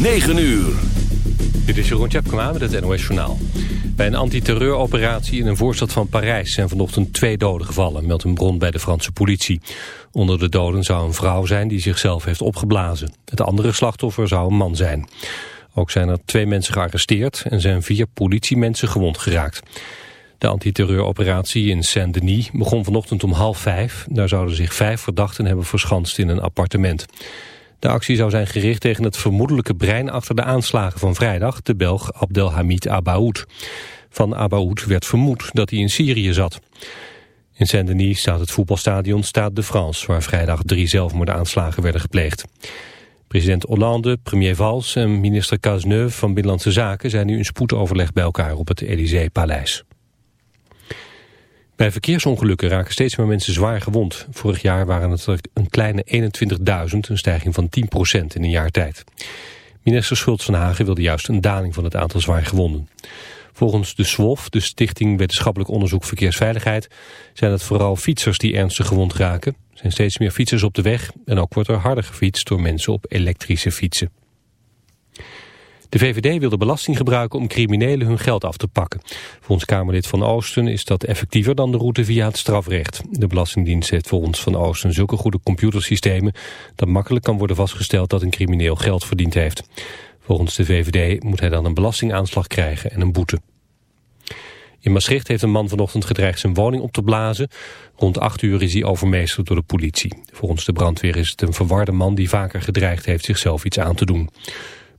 9 uur. Dit is Jeroen Tjepkema met het NOS Journaal. Bij een antiterreuroperatie in een voorstad van Parijs zijn vanochtend twee doden gevallen, meldt een bron bij de Franse politie. Onder de doden zou een vrouw zijn die zichzelf heeft opgeblazen. Het andere slachtoffer zou een man zijn. Ook zijn er twee mensen gearresteerd en zijn vier politiemensen gewond geraakt. De antiterreuroperatie in Saint-Denis begon vanochtend om half vijf. Daar zouden zich vijf verdachten hebben verschanst in een appartement. De actie zou zijn gericht tegen het vermoedelijke brein achter de aanslagen van vrijdag, de Belg Abdelhamid Abaoud. Van Abaoud werd vermoed dat hij in Syrië zat. In Saint-Denis staat het voetbalstadion Stade de France, waar vrijdag drie zelfmoordaanslagen werden gepleegd. President Hollande, premier Valls en minister Cazeneuve van Binnenlandse Zaken zijn nu in spoedoverleg bij elkaar op het Élysée-paleis. Bij verkeersongelukken raken steeds meer mensen zwaar gewond. Vorig jaar waren het een kleine 21.000, een stijging van 10% in een jaar tijd. Minister Schultz van Hagen wilde juist een daling van het aantal zwaar gewonden. Volgens de SWOF, de Stichting Wetenschappelijk Onderzoek Verkeersveiligheid, zijn het vooral fietsers die ernstig gewond raken. Er zijn steeds meer fietsers op de weg en ook wordt er harder gefietst door mensen op elektrische fietsen. De VVD wil de belasting gebruiken om criminelen hun geld af te pakken. Volgens Kamerlid Van Oosten is dat effectiever dan de route via het strafrecht. De Belastingdienst heeft volgens Van Oosten zulke goede computersystemen... dat makkelijk kan worden vastgesteld dat een crimineel geld verdiend heeft. Volgens de VVD moet hij dan een belastingaanslag krijgen en een boete. In Maastricht heeft een man vanochtend gedreigd zijn woning op te blazen. Rond acht uur is hij overmeesterd door de politie. Volgens de brandweer is het een verwarde man die vaker gedreigd heeft zichzelf iets aan te doen.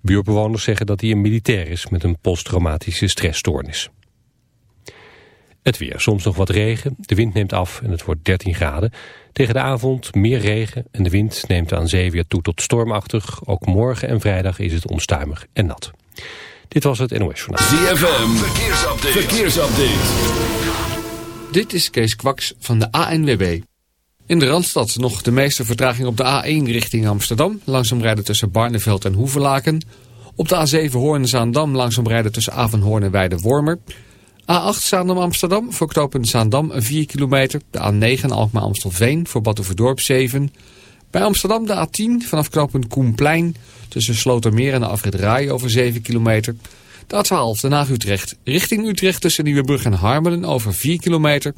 Buurbewoners zeggen dat hij een militair is met een posttraumatische stressstoornis. Het weer, soms nog wat regen, de wind neemt af en het wordt 13 graden. Tegen de avond meer regen en de wind neemt aan zee weer toe tot stormachtig. Ook morgen en vrijdag is het onstuimig en nat. Dit was het NOS Journaal. ZFM, verkeersupdate. verkeersupdate. Dit is Kees Kwaks van de ANWB. In de Randstad nog de meeste vertraging op de A1 richting Amsterdam. Langzaam rijden tussen Barneveld en Hoevelaken. Op de A7 Hoorn-Zaandam langzaam rijden tussen Avenhoorn en Weide-Wormer. A8 Zaandam-Amsterdam voor knooppunt Zaandam 4 kilometer. De A9 Alkmaar-Amstelveen voor Batuverdorp 7. Bij Amsterdam de A10 vanaf knooppunt Koenplein tussen Slotermeer en de afrit over 7 kilometer. De A12 Den Haag-Utrecht richting Utrecht tussen Nieuwebrug en Harmelen over 4 kilometer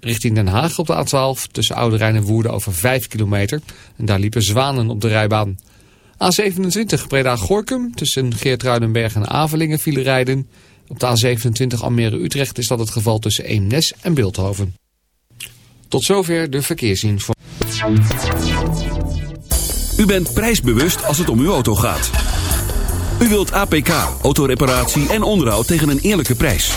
richting Den Haag op de A12 tussen Oude Rijn en Woerden over 5 kilometer. En daar liepen zwanen op de rijbaan. A27 Breda-Gorkum tussen Geertruidenberg en Avelingen vielen rijden. Op de A27 Almere-Utrecht is dat het geval tussen Eemnes en Beeldhoven. Tot zover de verkeersinformatie. U bent prijsbewust als het om uw auto gaat. U wilt APK, autoreparatie en onderhoud tegen een eerlijke prijs.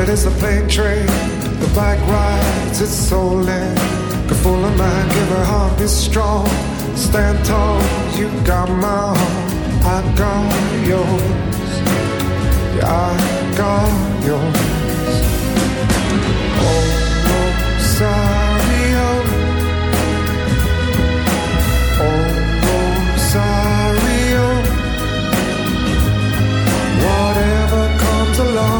Yours it is the plane train, the bike rides, it's so in. Go full of mind, give her heart, be strong. Stand tall, you got my heart, I got yours. Yeah, I got yours. Oh, Rosario. Oh, Rosario. Whatever comes along,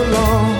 Along,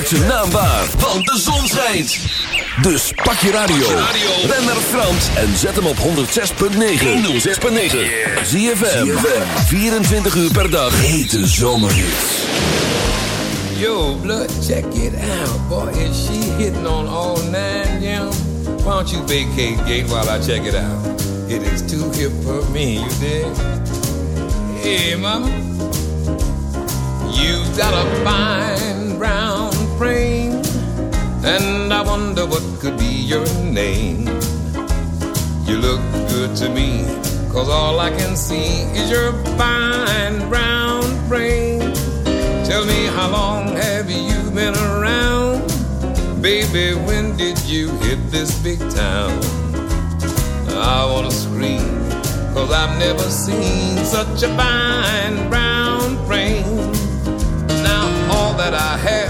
Maak zijn naam waar, want de zon schijnt. Dus pak je radio. Ben naar Frans en zet hem op 106.9. 106.9. ZFM. 24 uur per dag. Hete zomerhits. Yo, blood, check it out. Boy, is she hitting on all nine, yeah? Why don't you vacate gate while I check it out? It is too hip for me, you dig? Hey, mama. You've got a and I wonder what could be your name. You look good to me, cause all I can see is your fine brown frame. Tell me how long have you been around? Baby, when did you hit this big town? I wanna scream, cause I've never seen such a fine brown frame. Now all that I have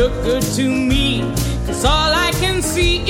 look good to me, cause all I can see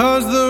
Cause the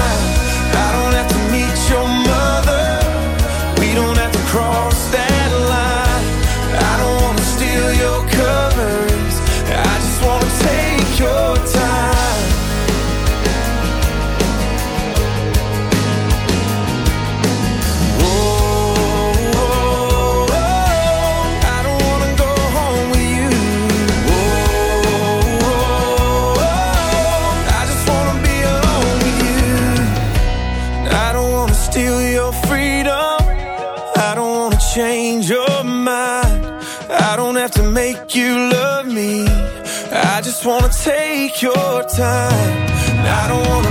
Time. I don't wanna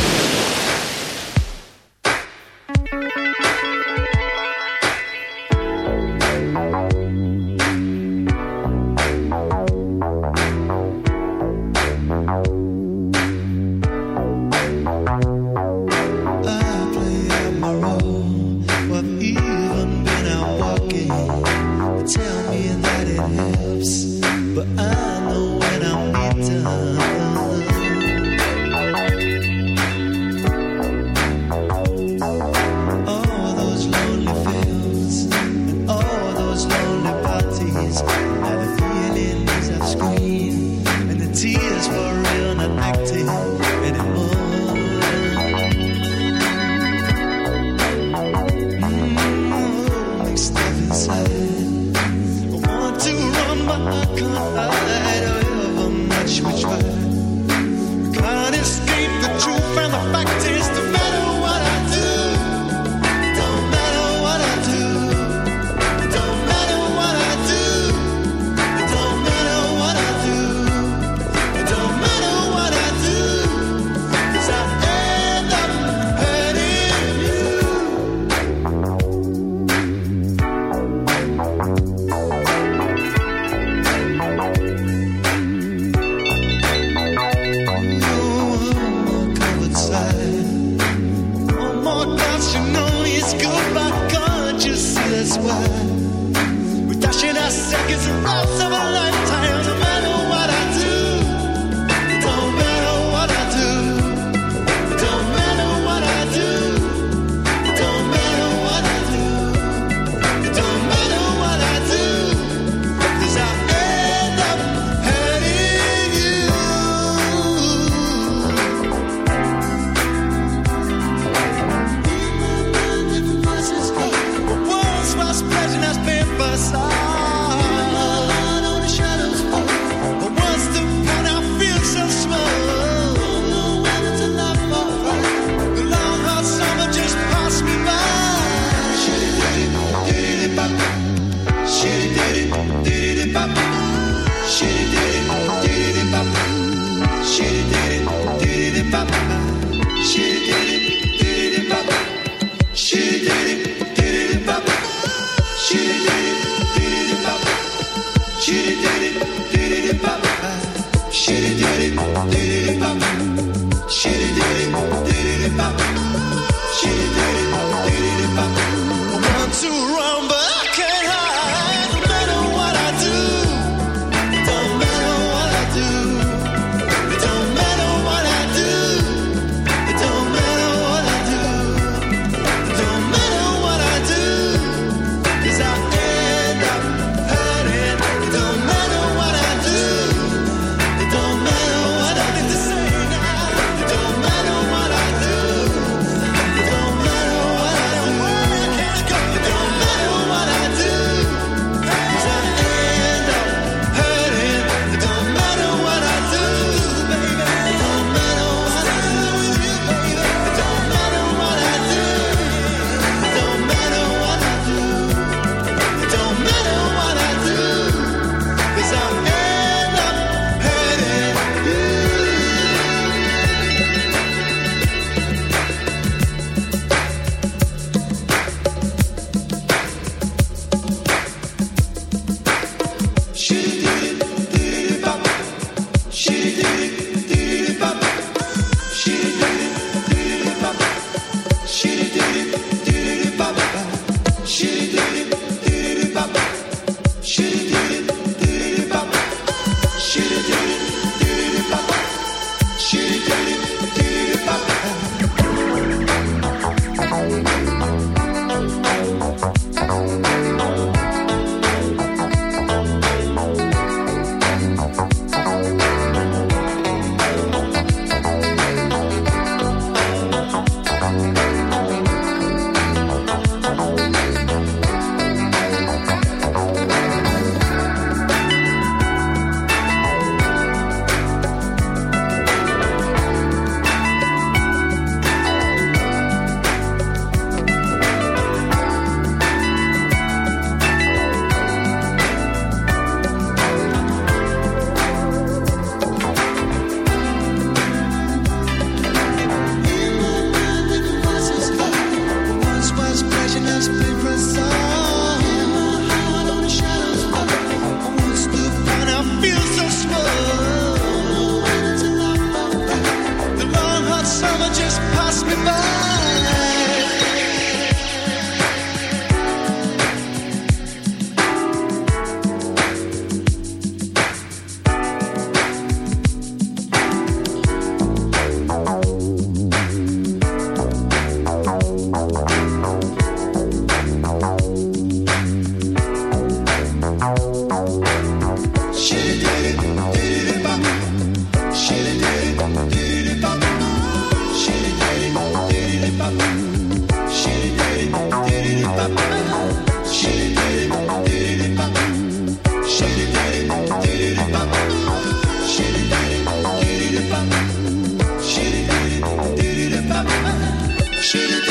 but I know when I'm done. she